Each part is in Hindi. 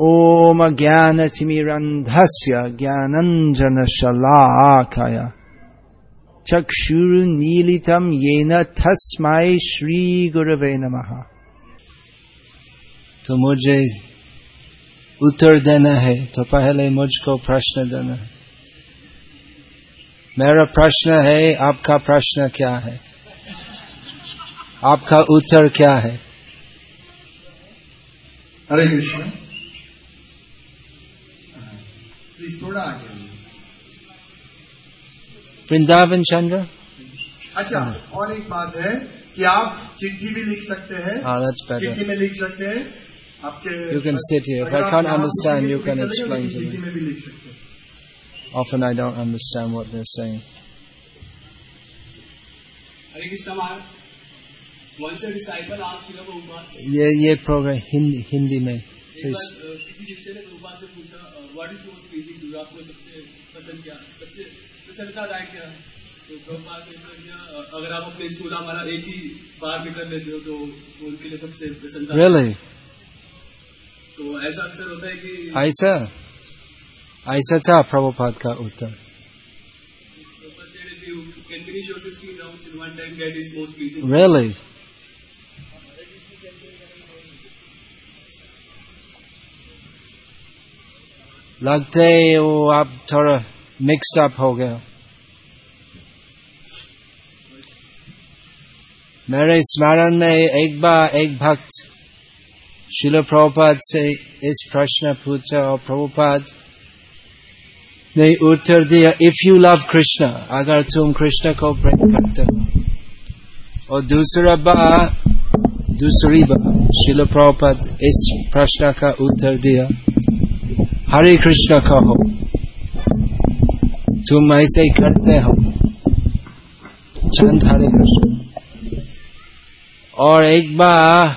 ओम ज्ञानतिमिरन्धस्य ज्ञानञ्जनशलाकय। चक्षुरुन्मीलितं येन तस्मै श्रीगुरवे नमः। तो मुझे उत्तर देना है तो पहले मुझको प्रश्न देना है। मेरा प्रश्न है आपका प्रश्न क्या है? आपका उत्तर क्या है? हरे कृष्ण। वृंदावन चंद्र। अच्छा और एक बात है कि आप चिट्ठी भी लिख सकते हैं। चिट्ठी में लिख सकते हैं। आपके you can sit here I can't understand you can explain to me often I don't understand what they are saying ये ये प्रोग्राम हिंदी हिंदी में। किसी से पूछा what is most pleasing to आपको सबसे पसंद क्या? सबसे प्रसन्नतादायक क्या? तो उत्तर दिया अगर आप अपने सोलह माला एक ही बार में कर लेते हो तो उनके लिए सबसे प्रसन्नता। Really? तो ऐसा अक्सर होता है कि ऐसा? ऐसा था प्रभुपाद का उत्तर। Prabhupada लगते है वो आप थोड़ा मिक्स्ड अप हो गया मेरे स्मरण में एक बार एक भक्त, शिल प्रभुपाद से इस प्रश्न पूछा और प्रभुपाद ने उत्तर दिया इफ़ यू लव कृष्ण अगर तुम कृष्ण को प्रेम करते हो। और दूसरा बार, दूसरी बार शिल प्रभुपाद इस प्रश्न का उत्तर दिया। हरे कृष्ण कहो तुम ऐसे ही करते हो। चंद हरे कृष्ण। और एक बार,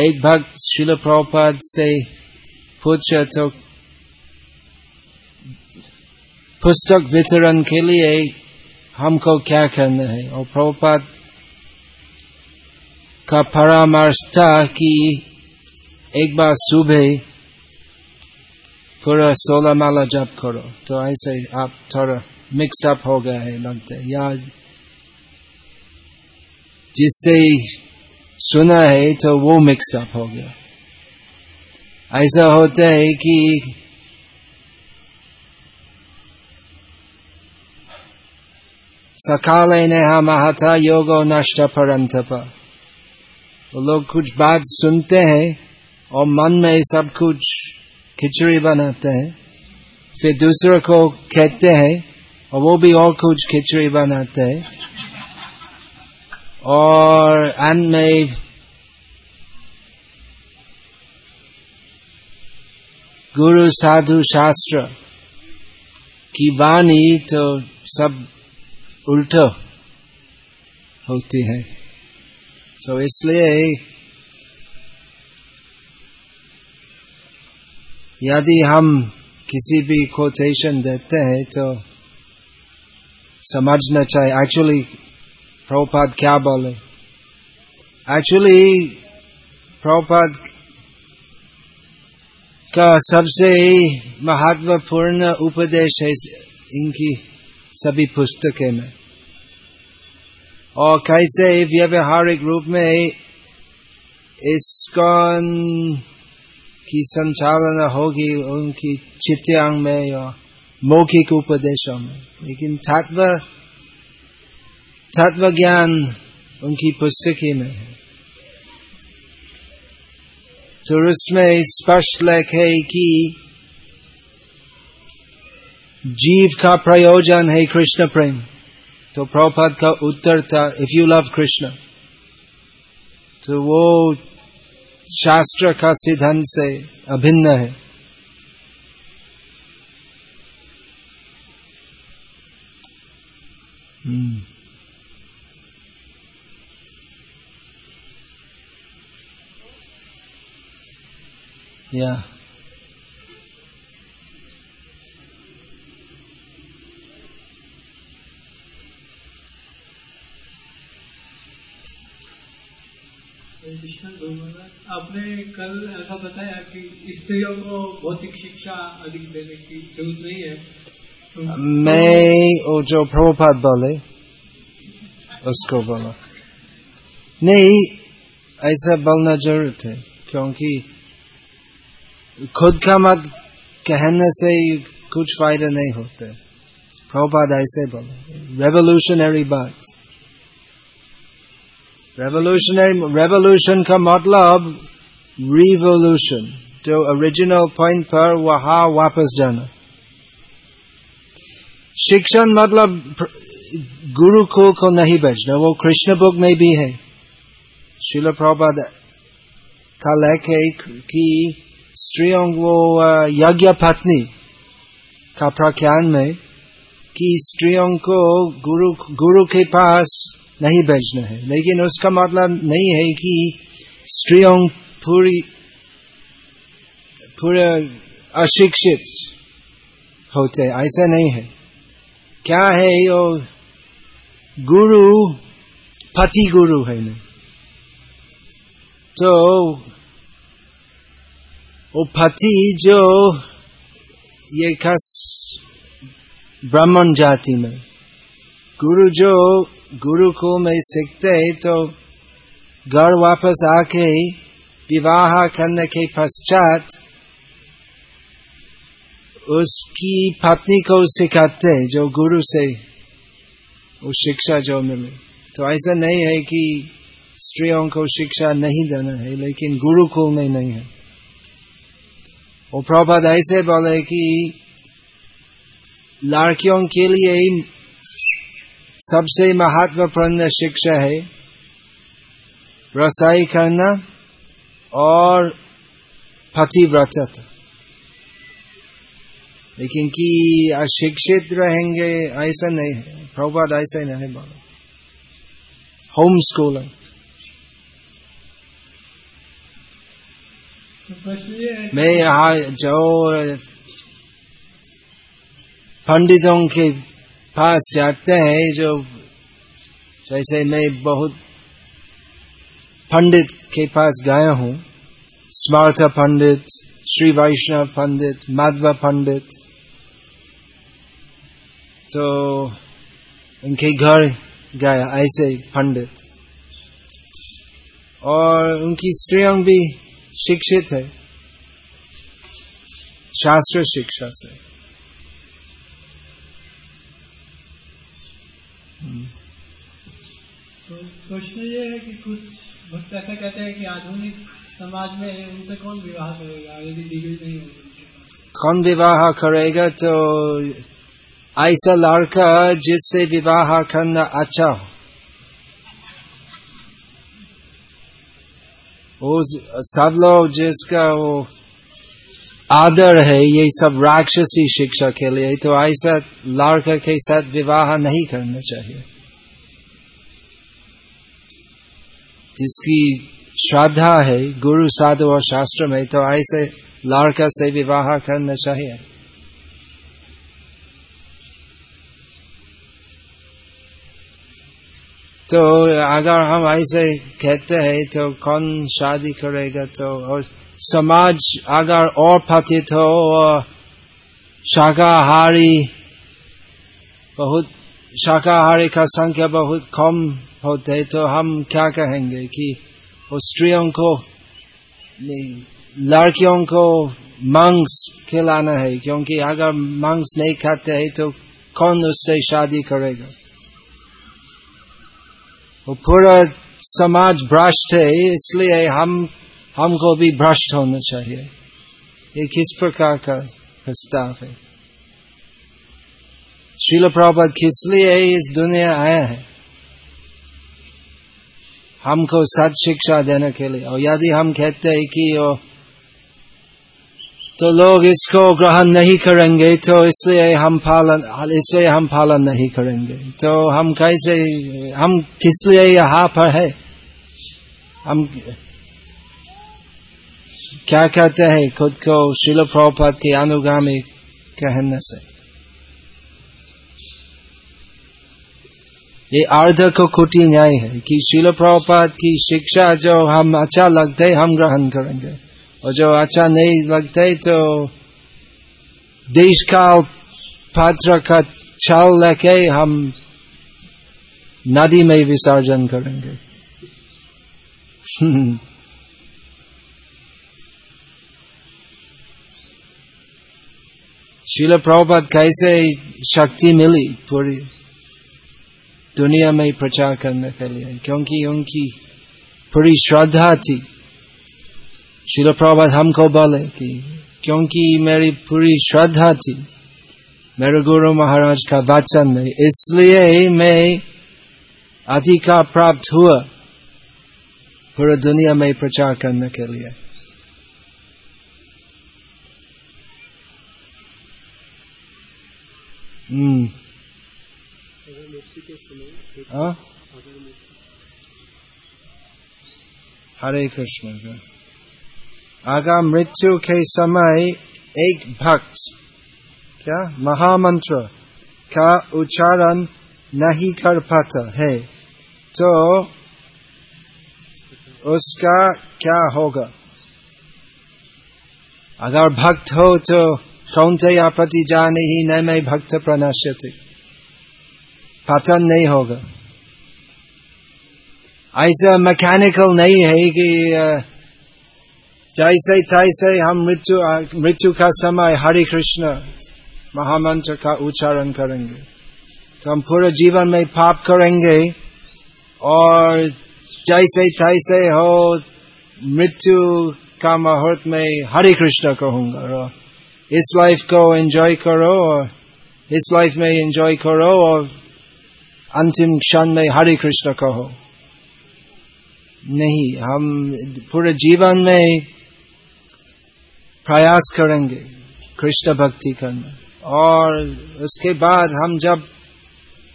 एक भक्त शिल प्रभुपाद से पूछा तो पुस्तक वितरण के लिए हमको क्या करना है? और प्रभुपाद का परामर्श था कि एक बार सुबह पूरा सोलह माला जप करो तो ऐसे आप थोड़ा मिक्स्ड अप हो गया है लगता या जिससे सुना है तो वो मिक्स्ड अप हो गया ऐसा होता है कि सकाले नेहा महता योगो नष्ट परंतप वो लोग कुछ बात सुनते हैं और मन में सब कुछ खिचड़ी बनाते हैं फिर दूसरों को कहते हैं और वो भी और कुछ खिचड़ी बनाते हैं। और अंत में गुरु साधु शास्त्र की वाणी तो सब उल्टो होती है। सो so, इसलिए यदि हम किसी भी कोटेशन देते हैं तो समझना चाहिए एक्चुअली प्रभुपाद क्या बोले? एक्चुअली प्रभुपाद का सबसे महत्वपूर्ण उपदेश है इनकी सभी पुस्तकें में। और कैसे व्यवहारिक रूप में इसकॉन की संचालन होगी उनकी चित्यांग में या मौखिक उपदेशों में। लेकिन तत्व तत्व ज्ञान उनकी पुस्तकी में है। तो उसमें स्पष्ट लेख है कि जीव का प्रयोजन है कृष्ण प्रेम। तो प्रभुपाद का उत्तर था इफ़ यू लव कृष्ण तो वो शास्त्र का सिद्धांत से अभिन्न है। या या। कृष्ण आपने कल ऐसा बताया कि स्त्रियों को भौतिक शिक्षा अधिक देने की ज़रूरत नहीं है। तो मैं वो जो प्रभुपाद बोले, उसको बोला। नहीं, ऐसा बोलना ज़रूरत है, क्योंकि खुद का मत कहने से कुछ फ़ायदा नहीं होते। प्रभुपाद ऐसे बोले रेवोल्यूशनरी बात। रेवोल्यूशनरी रेवोल्यूशन का मतलब रिवोल्यूशन जो ओरिजिनल पॉइंट पर वहाँ वापस जाना शिक्षण मतलब गुरुकुल को नहीं भेजना वो कृष्ण बुक में भी है शिल प्रभुपाद का लेख है कि स्त्रियों वो यज्ञ पत्नी का प्रख्यान में कि स्त्रियों को गुरु गुरु के पास नहीं भेजना है। लेकिन उसका मतलब नहीं है कि स्त्रियों पूरी, पूरे अशिक्षित होते ऐसा नहीं है। क्या है यो गुरु, पति गुरु है ना? तो वो पति जो ये खास ब्राह्मण जाति में, गुरु जो गुरुकुल में सीखते तो घर वापस आके विवाह करने के पश्चात उसकी पत्नी को सिखाते जो गुरु से वो शिक्षा जो मिले। तो ऐसा नहीं है कि स्त्रियों को शिक्षा नहीं देना है, लेकिन गुरुकुल में नहीं है। वो प्रभात ऐसे बोले कि लड़कियों के लिए सबसे महत्वपूर्ण शिक्षा है। रसाई करना और पतिव्रतता लेकिन कि अशिक्षित रहेंगे, ऐसा नहीं है। प्रभात ऐसा नहीं बोला होम है मैं यहाँ जो पंडितों के पास जाते हैं जो जैसे मैं बहुत पंडित के पास गया हूँ स्मार्थ पंडित श्री वैष्णव पंडित माधव पंडित तो उनके घर गया ऐसे पंडित। और उनकी स्त्रियों भी शिक्षित है, शास्त्र शिक्षा से। तो प्रश्न ये है कि कुछ भक्त ऐसा कहते हैं कि आधुनिक समाज में उनसे कौन विवाह करेगा, यदि डिग्री नहीं होगी कौन? विवाह करेगा? तो ऐसा लड़का जिससे विवाह करना अच्छा हो। वो सब लोग जिसका वो आदर है, ये सब राक्षसी शिक्षा के लिए। तो ऐसा लड़का के साथ विवाह नहीं करना चाहिए। जिसकी श्रद्धा है, गुरु, साधु और शास्त्र में तो ऐसे लड़का से विवाह करना चाहिए। तो अगर हम ऐसे कहते हैं तो कौन शादी करेगा तो और समाज अगर और पतित हो शाकाहारी बहुत, शाकाहारी का संख्या बहुत कम होते तो हम क्या कहेंगे कि वो स्त्रियों को, लड़कियों को मांस खिलाना है, क्योंकि अगर मांस नहीं खाते है तो कौन उससे शादी करेगा? वो पूरा समाज भ्रष्ट है, इसलिए हम हमको भी भ्रष्ट होना चाहिए। ये किस प्रकार का प्रस्ताव है? शिल प्रभात किस लिए इस दुनिया आया है? हमको सच शिक्षा देने के लिए। और यदि हम कहते हैं कि ओ, तो लोग इसको ग्रहण नहीं करेंगे तो इसलिए हम पालन इसलिए हम पालन नहीं करेंगे। तो हम कैसे हम किस लिए यहाँ पर है? हम क्या कहते हैं, खुद को शिल प्रभुपाद के अनुगामी कहने से? ये अर्ध को कुटी न्याय है कि शिल प्रभुपाद की शिक्षा जो हम अच्छा लगते, हम ग्रहण करेंगे। और जो अच्छा नहीं लगते तो देश का पात्र का छाल लेके हम नदी में विसर्जन करेंगे। शिल प्रभुपद कैसे शक्ति मिली पूरी दुनिया में प्रचार करने के लिए क्योंकि उनकी पूरी श्रद्धा थी शिल प्रभुपद हमको बोले कि क्योंकि मेरी पूरी श्रद्धा थी मेरे गुरु महाराज का वचन में इसलिए मैं अधिकार प्राप्त हुआ पूरा दुनिया में प्रचार करने के लिए हम्म। हाँ? हरे कृष्ण। आगा मृत्यु के समय एक भक्त। क्या? महामंत्र। का उच्चारण नहीं कर पाता है। तो उसका क्या होगा? अगर भक्त हो तो कौनते प्रति जाने ही न मैं भक्त प्रनश्यति। पतन नहीं होगा। ऐसा मैकेनिकल नहीं है कि जैसे तैसे हम मृत्यु मृत्यु का समय हरे कृष्ण महामंत्र का उच्चारण करेंगे। तो हम पूरे जीवन में पाप करेंगे और जैसे तैसे हो मृत्यु का मुहूर्त में हरे कृष्ण कहूँगा। इस लाइफ को एंजॉय करो और इस लाइफ में एंजॉय करो और अंतिम क्षण में हरे कृष्ण कहो नहीं हम पूरे जीवन में प्रयास करेंगे कृष्ण भक्ति करना और उसके बाद हम जब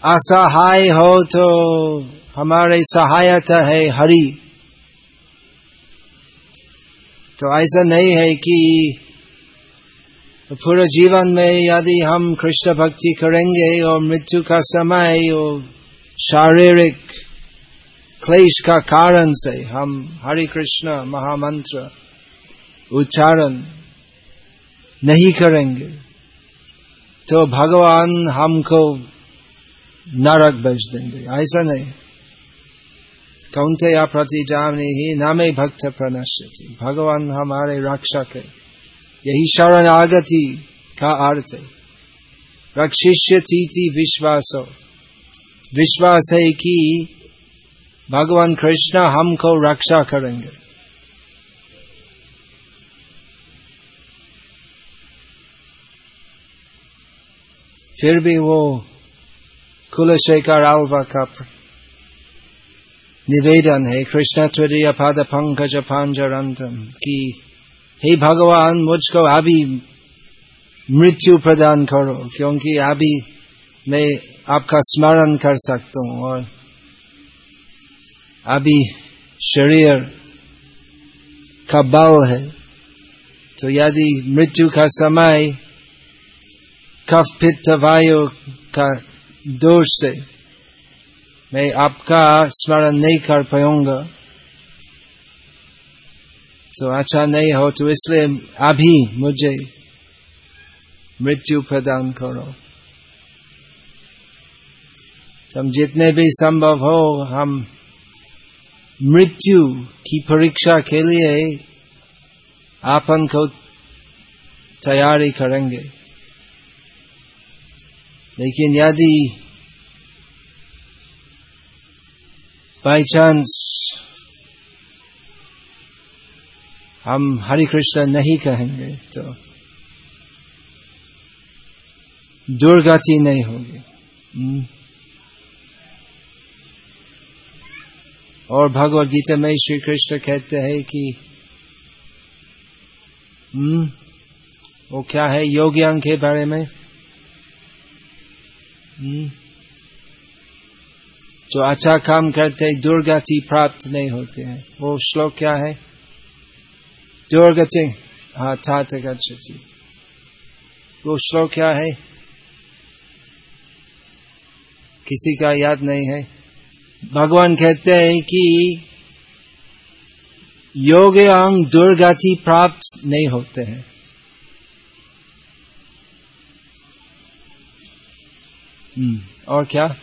असहाय हो तो हमारे सहायता है हरि तो ऐसा नहीं है कि पूरे जीवन में यदि हम कृष्ण भक्ति करेंगे और मृत्यु का समय और शारीरिक क्लेश का कारण से हम हरे कृष्ण महामंत्र उच्चारण नहीं करेंगे तो भगवान हमको नरक भेज देंगे। ऐसा नहीं। कौनते या प्रति जामने ही नामे भक्त प्रणश्यति भगवान हमारे रक्षक है यही शरण आगति का अर्थ है। रक्षिष्य थी विश्वास। विश्वास है कि भगवान कृष्ण हमको रक्षा करेंगे। फिर भी वो कुलशेखर आल्वा का निवेदन है कृष्ण त्वरीय पाद पंकज पांजरंतम, की हे भगवान, मुझको अभी मृत्यु प्रदान करो, क्योंकि अभी मैं आपका स्मरण कर सकता हूँ और अभी शरीर का बल है। तो यदि मृत्यु का समय कफ पित्त वायु का दोष से मैं आपका स्मरण नहीं कर पाऊँगा तो अच्छा नहीं हो तो इसलिए अभी मुझे मृत्यु प्रदान करो हम जितने भी संभव हो हम मृत्यु की परीक्षा के लिए आपन को तैयारी करेंगे लेकिन यदि बाई चांस हम हरे कृष्ण नहीं कहेंगे तो दुर्गति नहीं होगी। और भगवत गीता में श्री कृष्ण कहते हैं कि हम्म वो क्या है योग्यांग के बारे में? जो अच्छा काम करते दुर्गति प्राप्त नहीं होते हैं। वो श्लोक क्या है? दुर्गति था गच्छति वो श्लोक क्या है? किसी का याद नहीं है। भगवान कहते हैं कि योग अंग दुर्गति प्राप्त नहीं होते हैं। हम्म, और क्या?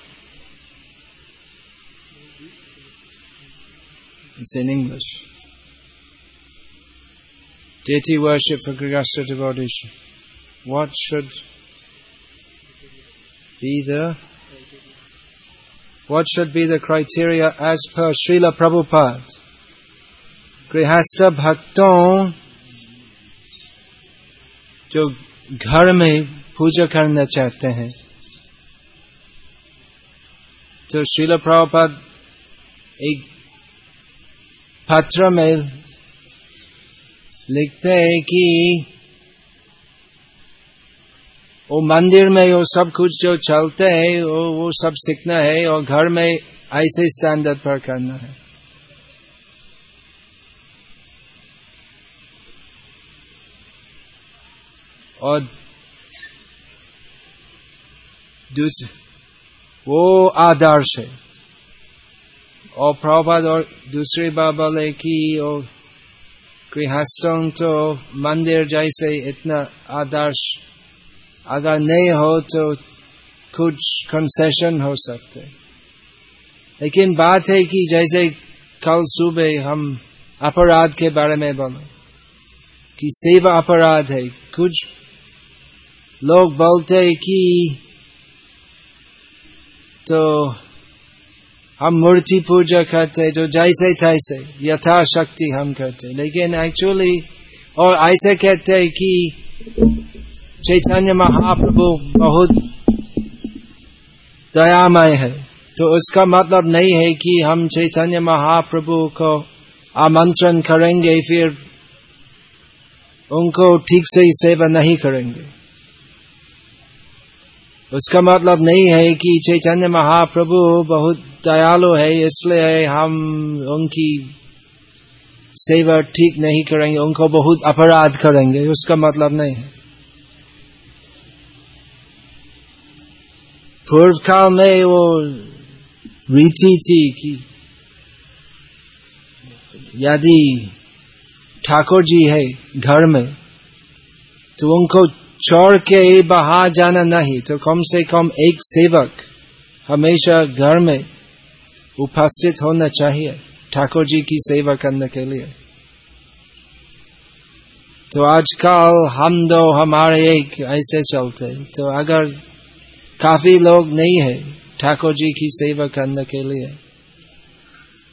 It's in English. Deity worship for Grihastha devotees. What should be the what should be the criteria as per Srila Prabhupada? गृहस्थ भक्तों जो घर में पूजा करना चाहते हैं तो श्रील प्रभुपाद एक पत्र में लिखते हैं कि वो मंदिर में वो सब कुछ जो चलते हैं, वो वो सब सीखना है और घर में ऐसे स्टैंडर्ड पर करना है। और दूसरे वो आदर्श है। और प्रभात और दूसरी बात बोले कि वो गृहस्थों तो मंदिर जैसे इतना आदर्श अगर नहीं हो तो कुछ कंसेशन हो सकते। लेकिन बात है कि जैसे कल सुबह हम अपराध के बारे में बोले कि सेवा अपराध है, कुछ लोग बोलते हैं कि तो हम मूर्ति पूजा करते जो जैसे तैसे यथाशक्ति हम करते लेकिन एक्चुअली और ऐसे कहते हैं कि चैतन्य महाप्रभु बहुत दयामय है। तो उसका मतलब नहीं है कि हम चैतन्य महाप्रभु को आमंत्रण करेंगे, फिर उनको ठीक से सेवा नहीं करेंगे। उसका मतलब नहीं है कि चैतन्य महाप्रभु बहुत दयालु है, इसलिए हम उनकी सेवा ठीक नहीं करेंगे, उनको बहुत अपराध करेंगे, उसका मतलब नहीं है। पूर्व काल में वो रीति थी कि यदि ठाकुर जी है घर में तो उनको छोड़ के बाहर जाना नहीं तो कम से कम एक सेवक हमेशा घर में उपस्थित होना चाहिए ठाकुर जी की सेवा करने के लिए। तो आजकल हम दो हमारे एक ऐसे चलते तो अगर काफ़ी लोग नहीं है ठाकुर जी की सेवा करने के लिए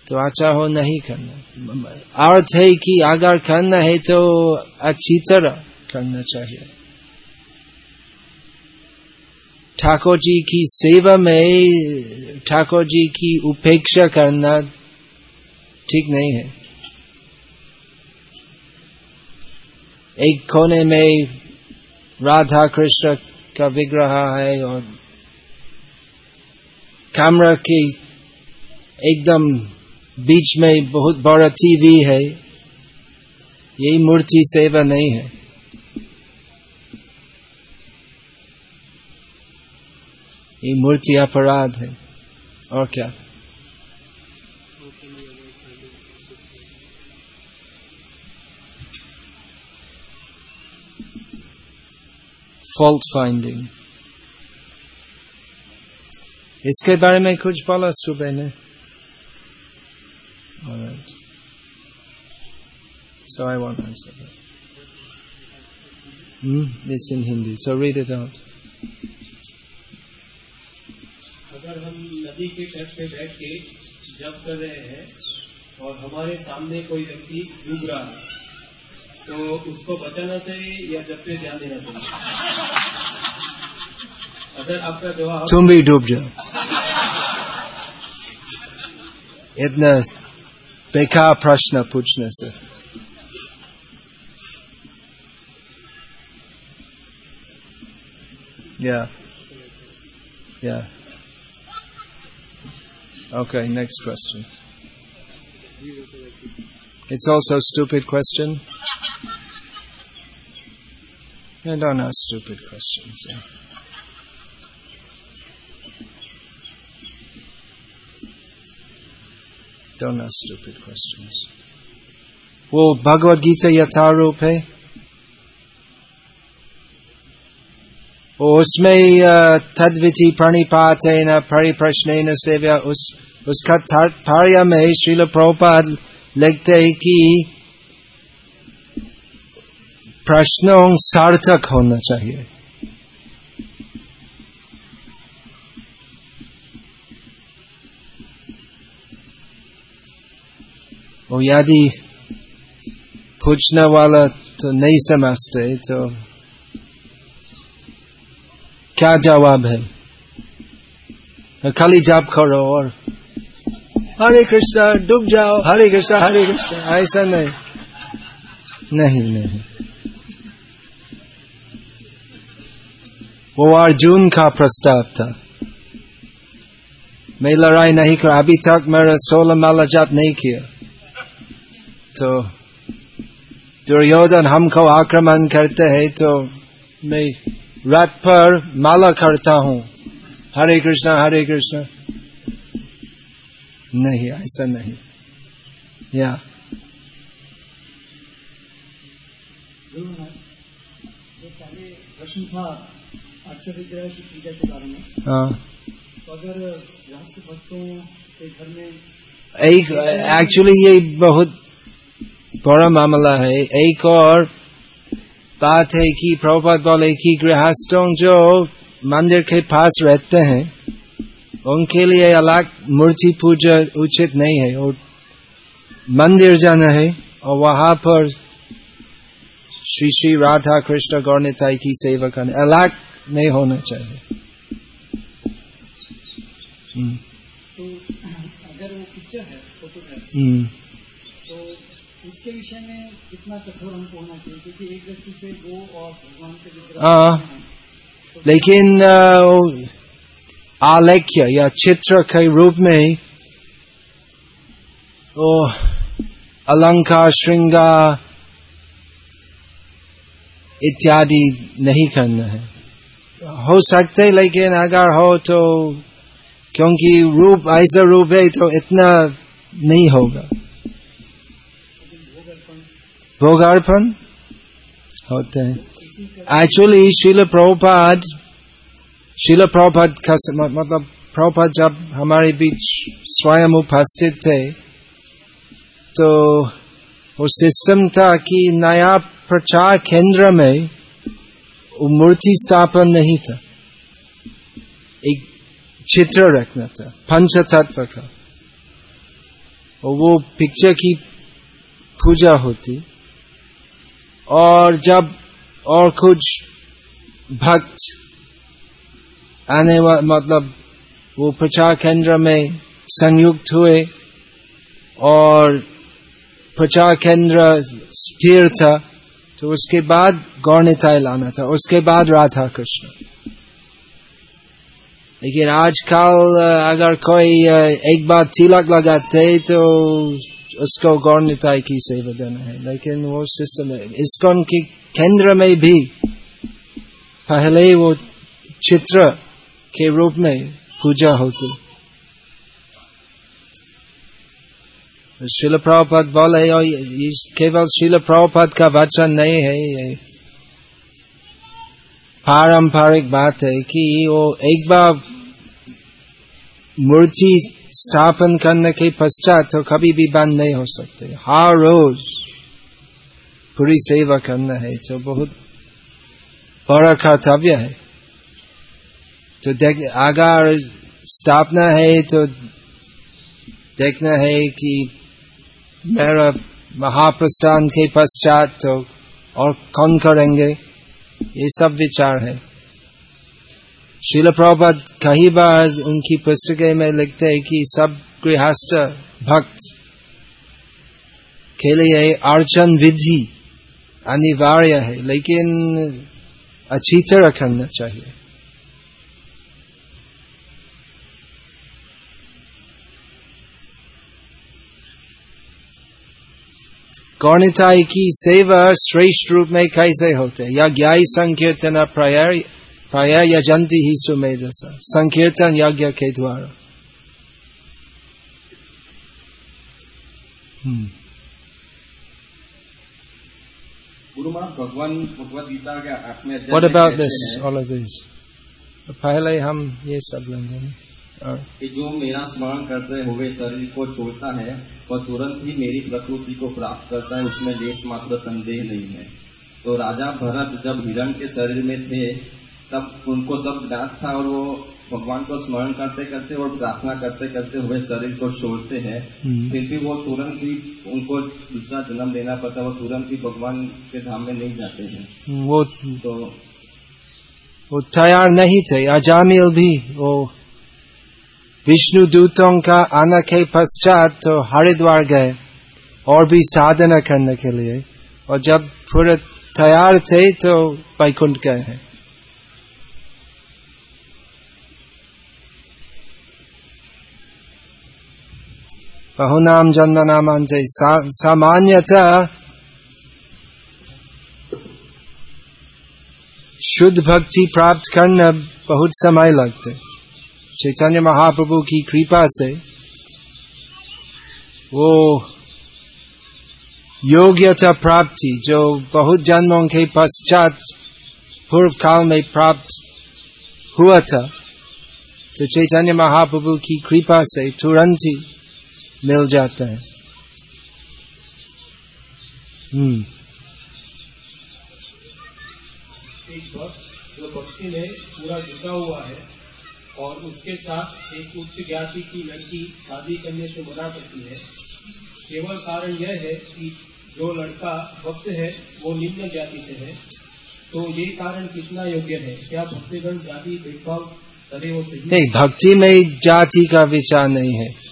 तो अच्छा हो नहीं करना। अर्थ है कि अगर करना है तो अच्छी तरह करना चाहिए। ठाकुर जी की सेवा में ठाकुर जी की उपेक्षा करना ठीक नहीं है। एक कोने में राधा कृष्ण का विग्रह है और कैमरा के एकदम बीच में बहुत बड़ा टीवी है। यही मूर्ति सेवा नहीं है। ये मूर्ति अपराध है और क्या फॉल्ट फाइंडिंग इसके बारे में कुछ बोला सुबह ने Alright. So I won't answer that. Hmm? It's in Hindi, so read it out. नदी के तट पे बैठ के जब कर रहे हैं और हमारे सामने कोई व्यक्ति डूब रहा है तो उसको बचाना चाहिए या जब पे ध्यान देना चाहिए अगर आपका जवाब तुम भी डूब जाओ इतना बेकार प्रश्न पूछने से Yeah. Yeah. Okay, next question. It's also a stupid question. And don't ask stupid questions. Yeah. Don't ask stupid questions. Will Bhagavad Gita Yatharupe? उसमें तद्विधि प्रणिपात न परिप्रश्न न सेव्या उस उसका तात्पर्य में श्रील प्रभुपाद लिखते है कि प्रश्नों सार्थक होना चाहिए और यदि पूछने वाला तो नहीं समझते तो क्या जवाब है? खाली जाप करो और हरे कृष्णा डूब जाओ। हरे कृष्णा हरे कृष्णा। ऐसा नहीं। नहीं नहीं। वो अर्जुन का प्रस्ताव था। मैं लड़ाई नहीं कर। अभी तक मेरा सोलह माला जाप नहीं किया। तो दुर्योधन हमको आक्रमण करते हैं तो मैं रात पर माला करता हूँ। हरे कृष्णा हरे कृष्णा। नहीं, ऐसा नहीं। या। प्रश्न था की बारे में एक एक्चुअली ये बहुत बड़ा मामला है। एक और बात है कि प्रभुपाद बोले कि गृहस्थों जो मंदिर के पास रहते हैं उनके लिए अलग मूर्ति पूजा उचित नहीं है और मंदिर जाना है और वहाँ पर श्री श्री राधा कृष्ण गौरताई की सेवा करने अलग नहीं होना चाहिए। हम्म, तो अगर वो पिक्चर है फ़ोटो है हम्म, तो इसके विषय में कितना कठोर हमको होना चाहिए, क्योंकि एक दृष्टि से वो और भगवान के विग्रह। लेकिन आलेख्य या चित्र के रूप में वो अलंकार श्रृंगार इत्यादि नहीं करना है हो सकते लेकिन अगर हो तो क्योंकि रूप, ऐसा रूप है तो इतना नहीं होगा भोगार्पण होते हैं एक्चुअली शिल प्रभुपाद शिल प्रभुपाद का मतलब प्रभुपाद जब हमारे बीच स्वयं उपस्थित थे तो वो सिस्टम था कि नया प्रचार केंद्र में वो मूर्ति स्थापन नहीं था एक चित्र रखना था पंच तत्व का और वो पिक्चर की पूजा होती और जब और कुछ भक्त आने मतलब वो प्रचार केंद्र में संयुक्त हुए और प्रचार केंद्र स्थिर था तो उसके बाद गौरताई लाना था, उसके बाद राधा कृष्ण। लेकिन आजकल, अगर कोई एक बार तिलक लगाते तो उसको गौरताई की सेवा देना है। लेकिन वो सिस्टम है इसकोन के केंद्र में भी पहले वो चित्र के रूप में पूजा होती। शिल प्रभुपद बोले और केवल शिल प्रभुपद का वचन नहीं है, ये पारंपरिक बात है कि वो एक बार मूर्ति स्थापन करने के पश्चात तो कभी भी बंद नहीं हो सकते। हर रोज पूरी सेवा करना है तो बहुत बड़ा कर्तव्य है। तो देख, अगर स्थापना है तो देखना है कि मेरा महाप्रस्थान के पश्चात तो और कौन करेंगे? ये सब विचार है। शिल प्रभुपाद कहीं बार उनकी पुस्तकें में लिखते हैं कि सब गृहस्थ भक्त के लिए अर्चन विधि अनिवार्य है लेकिन अच्छी तरह करना चाहिए गौणिताई की सेवा श्रेष्ठ रूप में कैसे होते यज्ञ संकीर्तन प्राय प्राय यजंती ही सुमेधसा संकीर्तन यज्ञ के द्वारा। गुरु महाराज भगवान भगवत गीता के आठवें What about this? All of these. तो पहले हम ये सब लेंगे कि जो मेरा स्मरण करते हुए शरीर को छोड़ता है वह तुरंत ही मेरी प्रकृति को प्राप्त करता है उसमें लेस मात्र संदेह नहीं है तो राजा भरत जब हिरण के शरीर में थे तब उनको सब ज्ञात था और वो भगवान को स्मरण करते करते और प्रार्थना करते करते हुए शरीर को छोड़ते हैं। हम्म। फिर भी वो तुरंत ही उनको दूसरा जन्म लेना पड़ता है वो तुरंत ही भगवान के धाम में नहीं जाते हैं। वो तो वो तैयार नहीं थे। अजामिल भी वो विष्णु दूतों का आना के पश्चात तो हरिद्वार गए और भी साधना करने के लिए। और जब पूरे तैयार थे तो वैकुंठ गए हैं। बहुनाम जन्म नामांते सा- सामान्यतः शुद्ध भक्ति प्राप्त करना बहुत समय लगते चैतन्य महाप्रभु की कृपा से वो योग्यता प्राप्ति जो बहुत जन्मों के पश्चात पूर्व काल में प्राप्त हुआ था। तो चैतन्य महाप्रभु की कृपा से तुरंत ही मिल जाता है। हम्म। एक वक्त जो पक्षी में पूरा झुका हुआ है और उसके साथ एक उच्च ज्ञाति की लड़की शादी करने से मना करती है। केवल कारण यह है कि जो लड़का भक्त है वो निम्न जाति से है। तो ये कारण कितना योग्य है? क्या भक्तिगण जाति भेदभाव करे वो सही नहीं भक्ति में जाति का विचार नहीं है।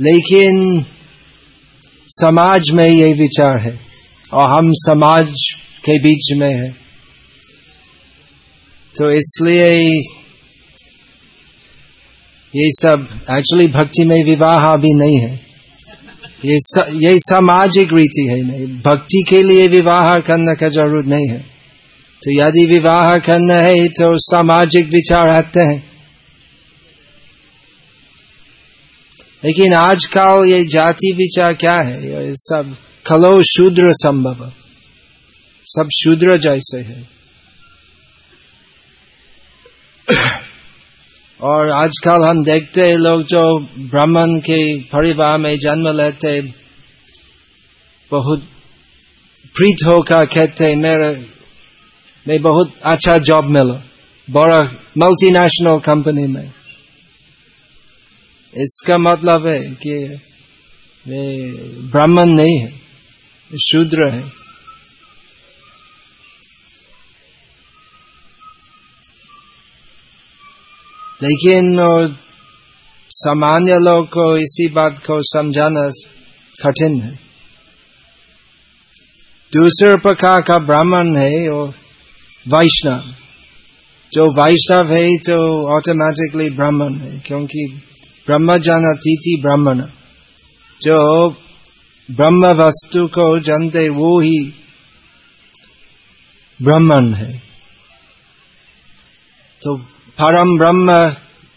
लेकिन समाज में ये विचार है और हम समाज के बीच में है। तो इसलिए ये सब एक्चुअली भक्ति में विवाह भी नहीं है। ये स, ये सामाजिक रीति है नहीं। भक्ति के लिए विवाह करने का ज़रूरत नहीं है। तो यदि विवाह करना है तो सामाजिक विचार आते हैं। लेकिन आजकल ये जाति विचार क्या है? ये सब खलो शूद्र संभव। सब शूद्र जैसे है। और आजकल हम देखते हैं लोग जो ब्राह्मण के परिवार में जन्म लेते, बहुत प्रीत होकर कहते, मेरे, में बहुत अच्छा जॉब मिला, बड़ा मल्टीनेशनल कंपनी में। इसका मतलब है कि वे ब्राह्मण नहीं है शूद्र है। लेकिन सामान्य लोग को इसी बात को समझाना कठिन है। दूसरे प्रकार का ब्राह्मण है और वैष्णव। जो वैष्णव है तो ऑटोमेटिकली ब्राह्मण है, क्योंकि ब्रह्म जानती ब्राह्मण। जो ब्रह्म वस्तु को जानते वो ही ब्राह्मण है। तो परम ब्रह्म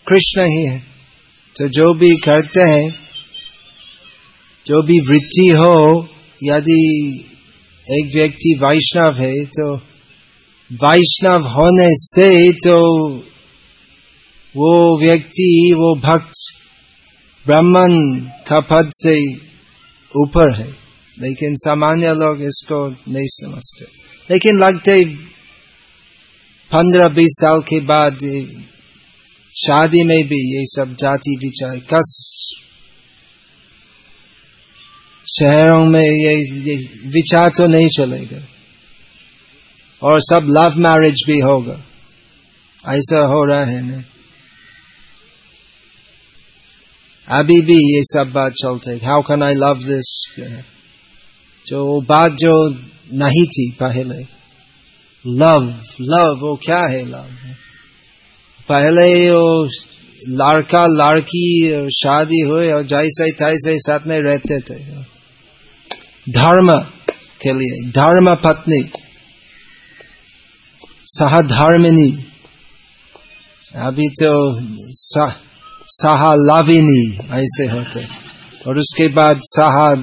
कृष्ण ही है। तो जो भी करते हैं, जो भी वृत्ति हो, यदि एक व्यक्ति वैष्णव है तो वैष्णव होने से तो वो व्यक्ति वो भक्त ब्राह्मण का पद से ऊपर है। लेकिन सामान्य लोग इसको नहीं समझते। लेकिन लगते पंद्रह बीस साल के बाद शादी में भी ये सब जाति विचार कस शहरों में ये, ये विचार तो नहीं चलेगा। और सब लव मैरिज भी होगा। ऐसा हो रहा है ना। अभी भी ये सब बात चलते how can I love this जो बात जो नहीं थी पहले लव लव वो क्या है लव पहले वो लड़का लड़की शादी हुए और जैसे तैसे साथ में रहते थे धर्म के लिए धर्म पत्नी सहधर्मिनी अभी तो साहा लाविनी, ऐसे होते। और उसके बाद साहा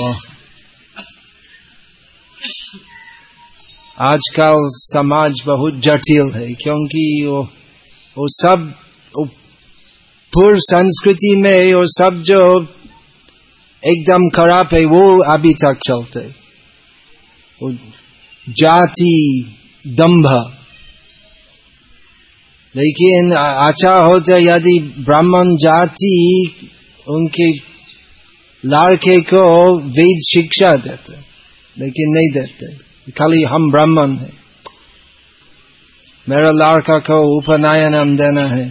और आजकल समाज बहुत जटिल है, क्योंकि वो वो सब पूर्व संस्कृति में वो सब जो एकदम खराब है, वो अभी तक चलते। जाति दंभ। लेकिन अच्छा होता यदि ब्राह्मण जाति उनके लड़के को वेद शिक्षा देते, लेकिन नहीं देते। खाली हम ब्राह्मण है। मेरा लड़का को उपनयनम देना है।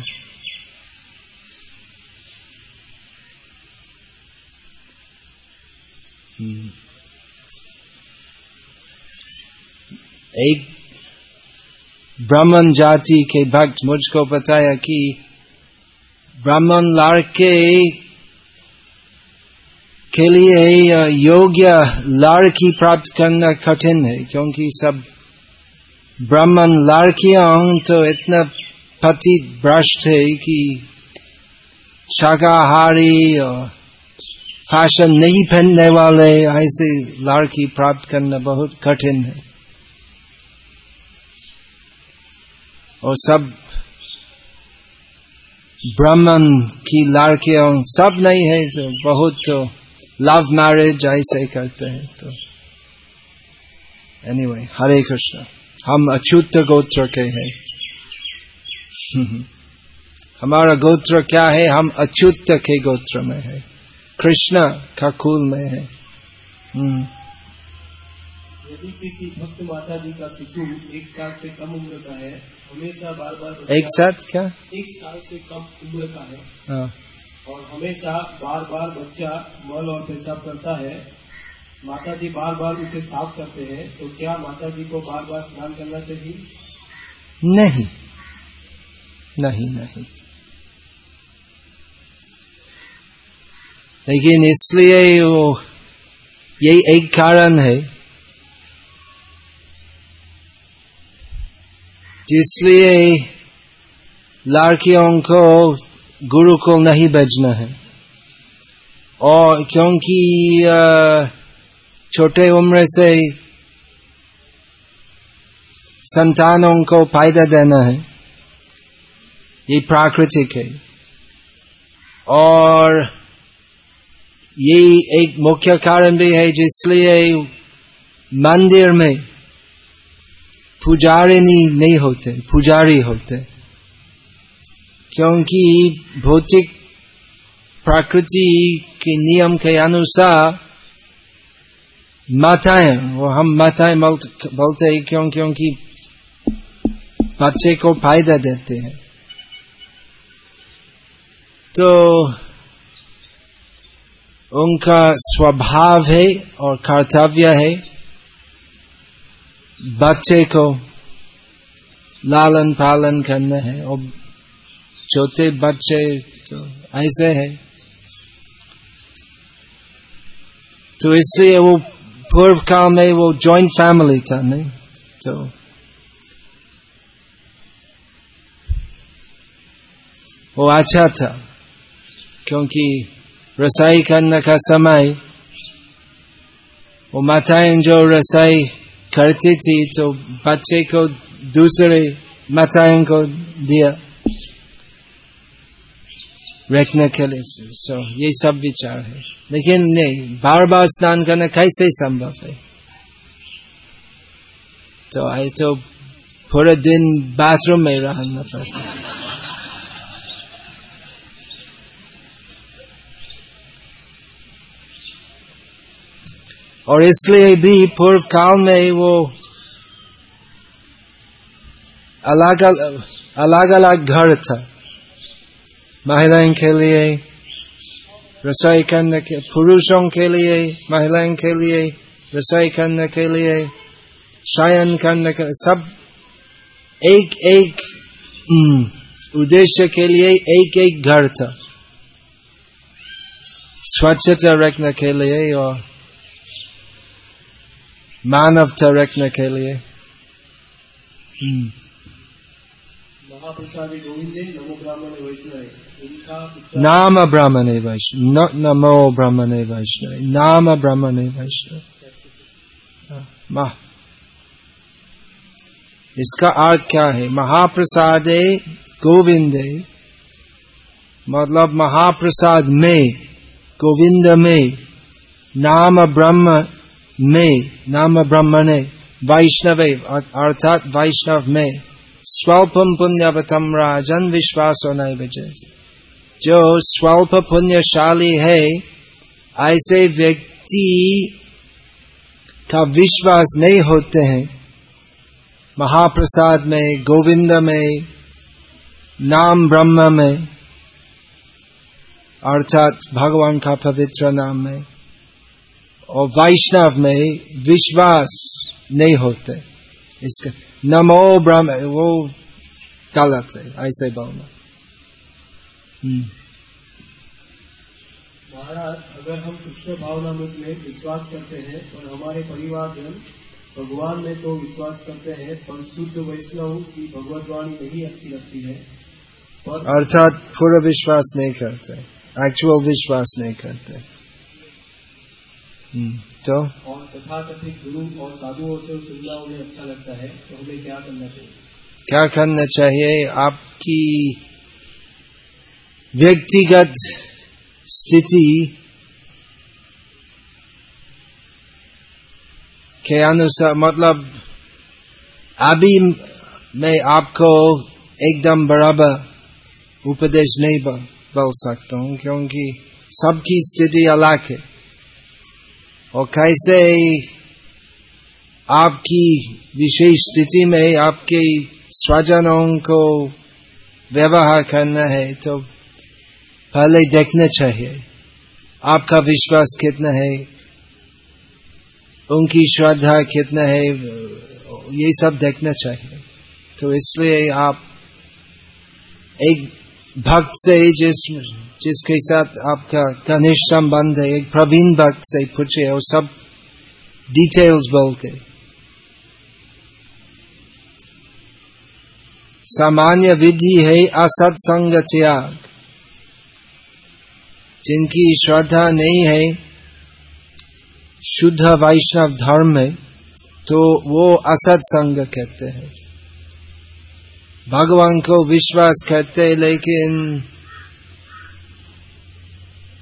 एक ब्राह्मण जाति के भक्त मुझको बताया कि ब्राह्मण लड़के के लिए योग्य लड़की प्राप्त करना कठिन है, क्योंकि सब ब्राह्मण लड़कियाँ तो इतना पति भ्रष्ट है कि शाकाहारी और फ़ैशन नहीं पहनने वाले ऐसे लड़की प्राप्त करना बहुत कठिन है। और सब ब्राह्मण की लड़कियों सब नहीं है तो बहुत तो लव मैरिज ऐसे करते हैं तो। एनीवे anyway, हरे कृष्ण हम अच्युत गोत्र के हैं। हमारा गोत्र क्या है? हम अच्युत के गोत्र में है। कृष्ण का कुल में है। यदि किसी भक्त माता जी का शिशु एक साल से कम उम्र का है हमेशा बार बार एक साथ क्या? एक साल से कम उम्र का है। हाँ। और हमेशा बार बार बच्चा मल और पेशाब करता है। माता जी बार बार उसे साफ़ करते हैं। तो क्या माता जी को बार बार स्नान करना चाहिए? नहीं। नहीं नहीं। लेकिन इसलिए वो यही एक कारण है। जिसलिए लड़कियों को गुरुकुल नहीं भेजना है। और क्योंकि छोटे उम्र से संतानों को फ़ायदा देना है, ये प्राकृतिक है। और ये एक मुख्य कारण भी है जिसलिए मंदिर में पुजारी नहीं होते, पुजारी होते। क्योंकि भौतिक प्रकृति के नियम के अनुसार माताएँ, वो हम माताएँ बोलते हैं क्यों, क्योंकि बच्चे को फ़ायदा देते हैं। तो उनका स्वभाव है और कर्तव्य है। बच्चे को लालन पालन करना है। और छोटे बच्चे तो ऐसे है। तो इसलिए वो पूर्व काल में वो जॉइंट फैमिली था, नहीं? तो वो अच्छा था, क्योंकि रसाई करने का समय, वो माताएँ जो रसाई करती थी तो बच्चे को दूसरे माताएँ को दिया रखने के लिए सो ये सब विचार है लेकिन नहीं बार बार स्नान करना कैसे संभव है तो आए तो पूरे दिन बाथरूम में रहना पड़ता और इसलिए भी पूर्व काल में वो अलग अलग अलग घर था। महिलाएँ के लिए, रसोई करने के, पुरुषों के लिए, महिलाएँ के लिए, रसोई करने के लिए, शयन करने के सब एक एक उद्देश्य के लिए एक एक घर था। स्वच्छता रखने के लिए और मानवता रखने के लिए। नमो ब्राह्मण वैष्णव। नाम ब्राह्मणे वैष्णव। न नमो ब्राह्मणे वैष्णव। नाम ब्राह्मणे वैष्णव। हाँ, इसका अर्थ क्या है? महाप्रसादे गोविंदे। मतलब महाप्रसाद में गोविंद में नाम ब्रह्म में नाम ब्रह्मणे वैष्णवे अर्थात वैष्णव में स्वल्पम पुण्यवतम राजन विश्वास बचेगी जो स्वल्प पुण्यशाली है ऐसे व्यक्ति का विश्वास नहीं होते हैं महाप्रसाद में गोविंद में नाम ब्रह्म में अर्थात भगवान का पवित्र नाम में और वैष्णव में विश्वास नहीं होते। इसका नमो ब्रह्म वो गलत है ऐसे बोलना। हम्म। महाराज अगर हम कृष्ण भावनामृत में विश्वास करते हैं और हमारे परिवारजन भगवान में तो विश्वास करते हैं पर शुद्ध वैष्णव की भगवतवाणी नहीं अच्छी लगती है अर्थात पूरा विश्वास नहीं करते। एक्चुअल विश्वास नहीं करते। तो और तथाकथित गुरु और साधुओं से सुनना उन्हें अच्छा लगता है तो हमें क्या करना चाहिए? क्या करना चाहिए? आपकी व्यक्तिगत स्थिति के अनुसार मतलब अभी मैं आपको एकदम बराबर उपदेश नहीं बोल सकता हूँ क्योंकि सबकी स्थिति अलग है। और कैसे आपकी विशेष स्थिति में आपके स्वजनों को व्यवहार करना है तो पहले देखना चाहिए। आपका विश्वास कितना है? उनकी श्रद्धा कितना है? ये सब देखना चाहिए। तो इसलिए आप एक भक्त से जिस जिसके साथ आपका घनिष्ठ संबंध है, एक प्रवीण भक्त से पूछे और सब डिटेल्स बोल के सामान्य विधि है असत्संग त्याग। जिनकी श्रद्धा नहीं है, शुद्ध वैष्णव धर्म में तो वो असत संग कहते हैं। भगवान को विश्वास कहते करते लेकिन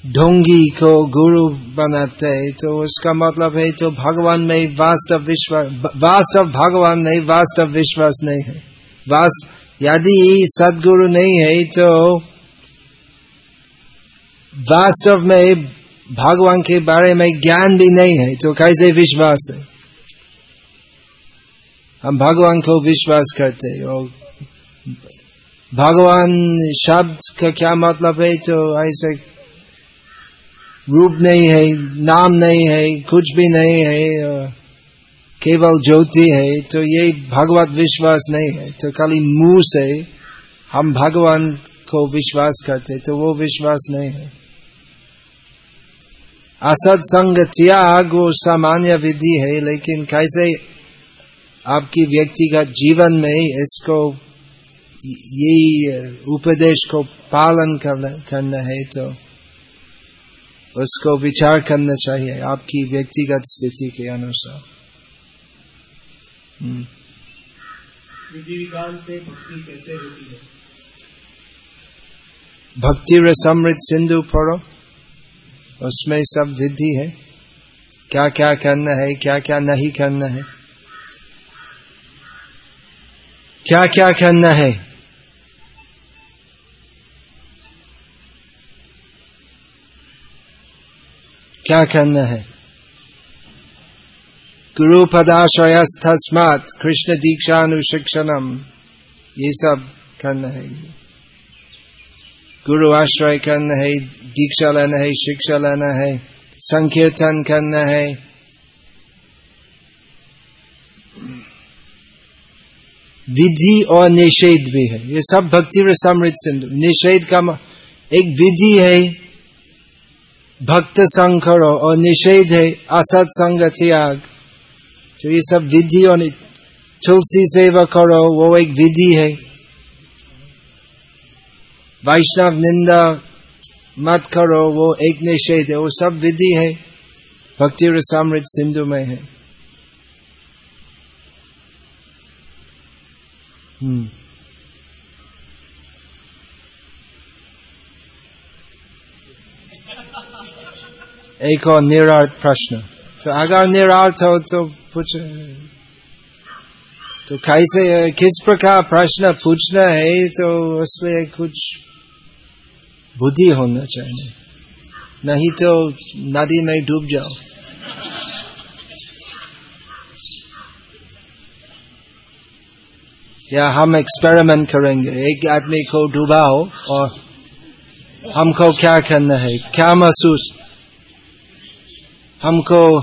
ढोंगी को गुरु बनाते है तो उसका मतलब है तो भगवान में वास्तव विश्वास, वास्तव भगवान नहीं वास्तव विश्वास नहीं है। वास, यदि सदगुरु नहीं है तो वास्तव में भगवान के बारे में ज्ञान भी नहीं है तो कैसे विश्वास है? हम भगवान को विश्वास करते हैं, और भगवान शब्द का क्या मतलब है तो ऐसे रूप नहीं है, नाम नहीं है, कुछ भी नहीं है केवल ज्योति है तो ये भगवत विश्वास नहीं है। तो खाली मुँह से हम भगवान को विश्वास करते तो वो विश्वास नहीं है। असत संग त्याग वो सामान्य विधि है, लेकिन कैसे आपकी व्यक्तिगत जीवन में इसको यही उपदेश को पालन करना है तो उसको विचार करना चाहिए आपकी व्यक्तिगत स्थिति के अनुसार। हम्म। से भक्ति कैसे होती है? भक्ति रसमृत सिंधु पढ़ो उसमें सब विधि है। क्या क्या करना है क्या क्या नहीं करना है। क्या क्या करना है? क्या करना है? गुरु पदाश्रयस्थस्मात कृष्ण दीक्षानुशिक्षणम। ये सब करना है। गुरु आश्रय करना है, दीक्षा लेना है, शिक्षा लेना है, संकीर्तन करना है। विधि और निषेध भी है। ये सब भक्ति रसामृत सिंधु। निषेध का एक विधि है भक्त संग करो और निषेध है असत संग त्याग तो ये सब विधि और तुलसी सेवा करो, वो एक विधि है। वैष्णव निंदा मत करो, वो एक निषेध है, वो सब विधि है। भक्ति और रसामृत सिंधु में है। हम्म। एक और निरार्थ प्रश्न। तो अगर निरार्थ हो तो पूछ तो कैसे, किस प्रकार प्रश्न पूछना है तो उसमें कुछ बुद्धि होना चाहिए। नहीं तो नदी में डूब जाओ। या हम एक्सपेरिमेंट करेंगे, एक आदमी को डूबाओ और हमको क्या करना है, क्या महसूस हमको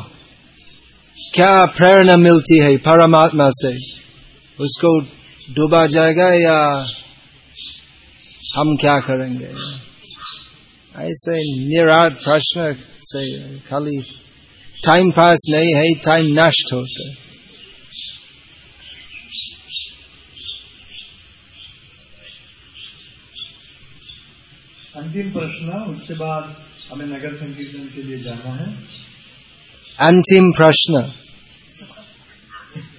क्या प्रेरणा मिलती है परमात्मा से? उसको डूबा जाएगा या हम क्या करेंगे? ऐसे निराट प्रश्न से खाली टाइम पास नहीं है टाइम नष्ट होता अंतिम प्रश्न उसके बाद हमें नगर संकीर्तन के लिए जाना है। अंतिम प्रश्न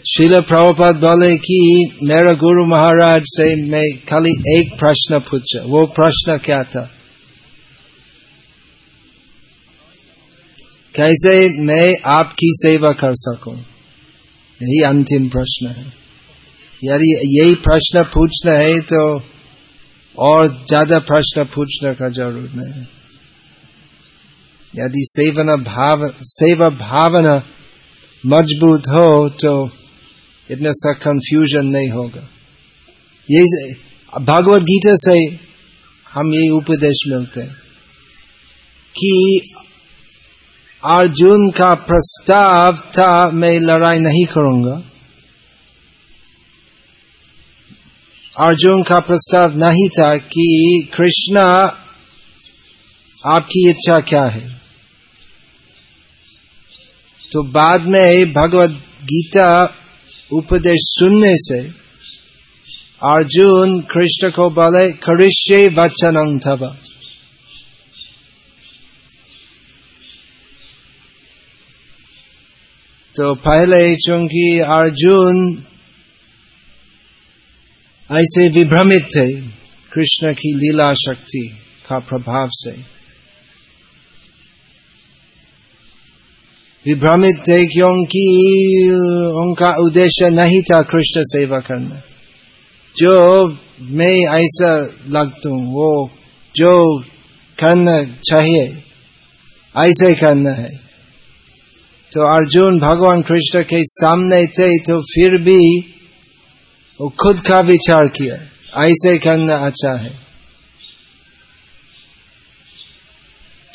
शिल प्रभुपाद बोले कि मेरा गुरु महाराज से मैं खाली एक प्रश्न पूछा वो प्रश्न क्या था कैसे मैं आपकी सेवा कर सकूँ यही अंतिम प्रश्न है यदि यही प्रश्न पूछना है तो और ज़्यादा प्रश्न पूछने का ज़रूरत नहीं है यदि सेवना भाव, सेवा भावना मज़बूत हो तो इतना सा कंफ्यूजन नहीं होगा। ये भगवत गीता से हम ये उपदेश मिलते हैं कि अर्जुन का प्रस्ताव था, मैं लड़ाई नहीं करूँगा। अर्जुन का प्रस्ताव नहीं था कि कृष्णा आपकी इच्छा क्या है। तो बाद में भगवत गीता उपदेश सुनने से अर्जुन कृष्ण को बोले, करिष्य वचन थब तो पहले चूँकि अर्जुन ऐसे विभ्रमित थे, कृष्ण की लीला शक्ति का प्रभाव से विभ्रमित थे क्योंकि उनका उद्देश्य नहीं था कृष्ण सेवा करना जो मैं ऐसा लगता हूँ वो जो करना चाहिए ऐसे ही करना है तो अर्जुन भगवान कृष्ण के सामने थे तो फिर भी वो खुद का विचार किया ऐसे करना अच्छा है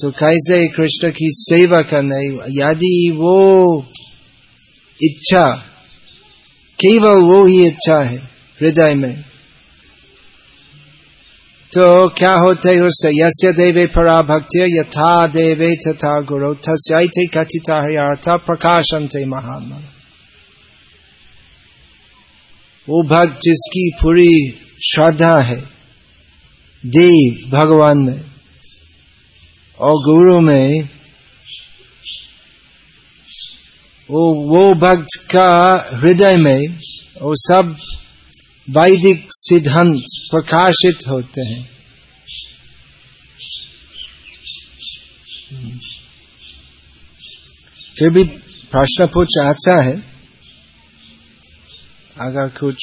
तो कैसे कृष्ण की सेवा करने, यदि वो इच्छा, केवल वो ही इच्छा है हृदय में तो क्या होते उससे? यस्य देवे परा भक्ति यथा देवे तथा गुरु तस्ते कथिता प्रकाशन थे महान वो भक्त जिसकी पूरी श्रद्धा है, देव, भगवान में। और गुरु में वो वो भक्त का हृदय में वो सब वैदिक सिद्धांत प्रकाशित होते हैं फिर भी प्रश्न पूछ अच्छा है। अगर कुछ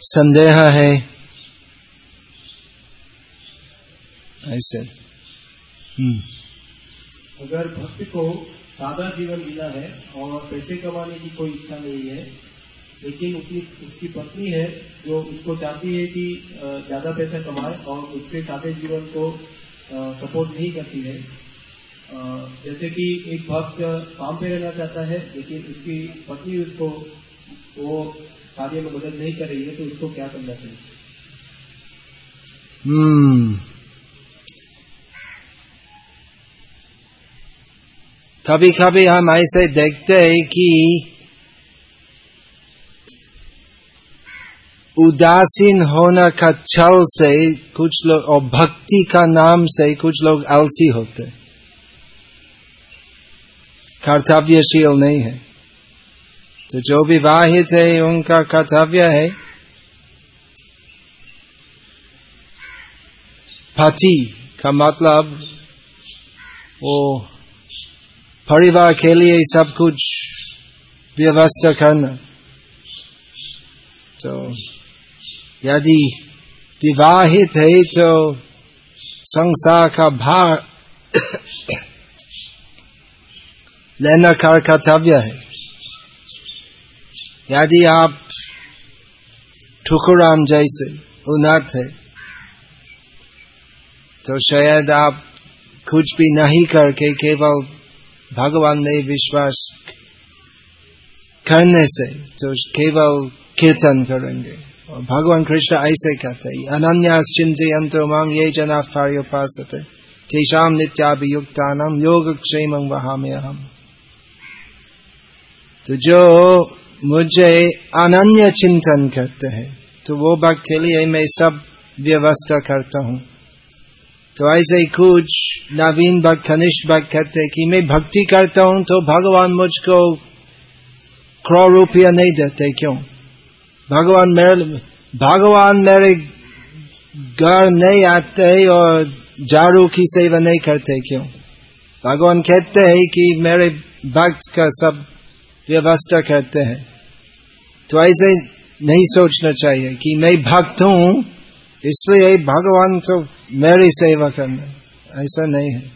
संदेह है ऐसे अगर भक्त को सादा जीवन जीना है और पैसे कमाने की कोई इच्छा नहीं है लेकिन उसकी उसकी पत्नी है जो उसको चाहती है कि ज़्यादा पैसा कमाए और उसके सादे जीवन को सपोर्ट नहीं करती है जैसे कि एक भक्त काम पे रहना चाहता है लेकिन उसकी पत्नी उसको वो कार्य में मदद नहीं कर रही है तो उसको क्या करना चाहिए? कभी कभी हम ऐसे देखते हैं कि उदासीन होना का छल से कुछ लोग, और भक्ति का नाम से कुछ लोग आलसी होते कर्तव्यशील नहीं है। तो जो विवाहित है, उनका कर्तव्य है पति का मतलब वो परिवार के लिए सब कुछ व्यवस्था करना। तो यदि विवाहित है तो संसार का भार लेना का कर्तव्य है। यदि आप ठुकुराम जैसे उन्नत है तो शायद आप कुछ भी नहीं करके केवल भगवान में विश्वास करने से तो केवल कीर्तन करेंगे। और भगवान कृष्ण ऐसे कहते अनन्यास चिंतयंतो मांग ये जना पास तेषाम नित्याभियुक्तानम योग क्षेम वहाम्य हम तो जो मुझे अनन्य चिंतन करते हैं तो वो भक्त के लिए मैं सब व्यवस्था करता हूँ। तो ऐसे ही कुछ नवीन भक्त, कनिष्ठ भक्त कहते कि मैं भक्ति करता हूँ तो भगवान मुझको करोड़ रुपया नहीं देते, क्यों? भगवान मेरे भगवान मेरे घर नहीं आते और झाड़ू की सेवा नहीं करते, क्यों? भगवान कहते हैं कि मेरे भक्त का सब व्यवस्था करते हैं। तो ऐसे नहीं सोचना चाहिए कि मैं भक्त हूँ इसलिए भगवान तो मेरी सेवा करना। ऐसा नहीं है।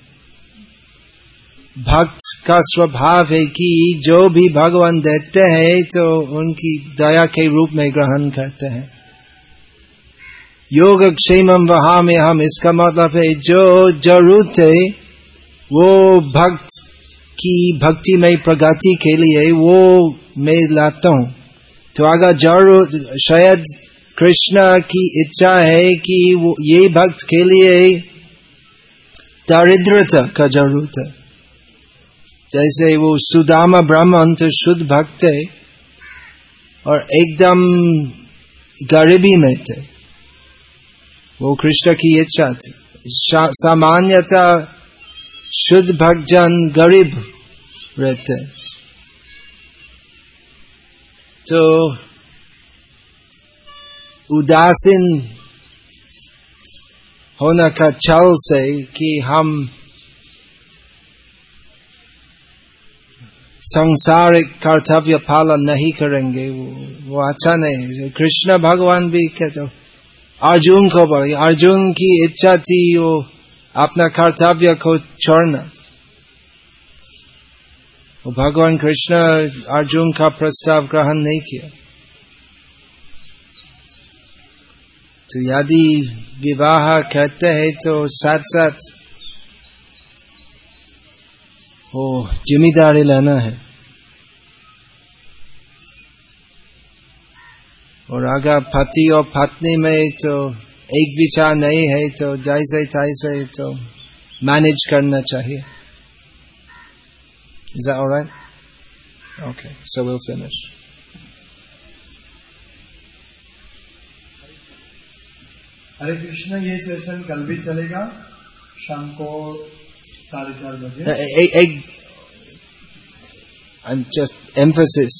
भक्त का स्वभाव है कि जो भी भगवान देते हैं तो उनकी दया के रूप में ग्रहण करते हैं। योग क्षेम वहा में हम इसका मतलब है जो ज़रूरत है, वो भक्त की भक्ति में प्रगति के लिए वो मैं लाता हूँ। तो अगर ज़रूर, शायद कृष्ण की इच्छा है कि वो ये भक्त के लिए दारिद्रता का ज़रूरत है। जैसे वो सुदामा ब्राह्मण तो शुद्ध भक्त है और एकदम गरीबी में थे। वो कृष्ण की इच्छा थी। सामान्यतः शुद्ध भक्तजन गरीब रहते। तो उदासीन होने का छल से कि हम संसारिक कर्तव्य पालन नहीं करेंगे, वो वो अच्छा नहीं कृष्ण भगवान भी कहते अर्जुन को बोले, अर्जुन की इच्छा थी वो अपना कर्तव्य को छोड़ना। वो भगवान कृष्ण अर्जुन का प्रस्ताव ग्रहण नहीं किया। तो यदि विवाह करते हैं तो साथ साथ वो ज़िम्मेदारी लेना है और अगर पति और पत्नी में तो एक विचार नहीं है तो जैसे तैसे तो मैनेज करना चाहिए Is that all right? Okay, so we'll finish. हरे कृष्ण, ये सेशन कल भी चलेगा, शाम को साढ़े चार बजे। एक एक जस्ट एम्फोसिस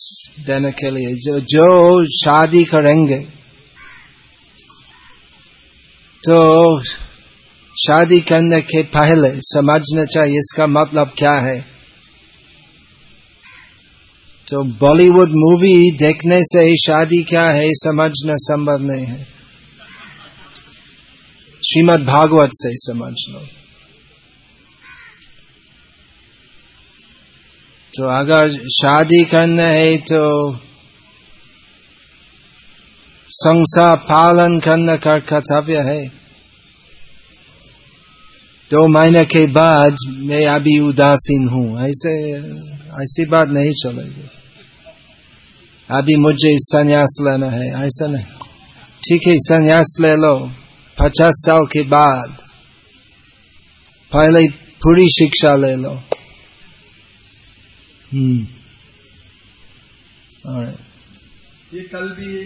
देने के लिए जो जो शादी करेंगे तो शादी करने के पहले समझना चाहिए इसका मतलब क्या है। तो बॉलीवुड मूवी देखने से ही शादी क्या है समझना संभव नहीं है। श्रीमद् भागवत से ही समझ लो तो अगर शादी करना है तो संसार पालन करने का कर्तव्य है दो महीने के बाद मैं अभी उदासीन हूँ ऐसे ऐसी बात नहीं चलेगी अभी मुझे संन्यास लेना है ऐसा नहीं ठीक है संन्यास ले लो पचास साल के बाद पहले पूरी शिक्षा ले लो। हम्म। ये कल भी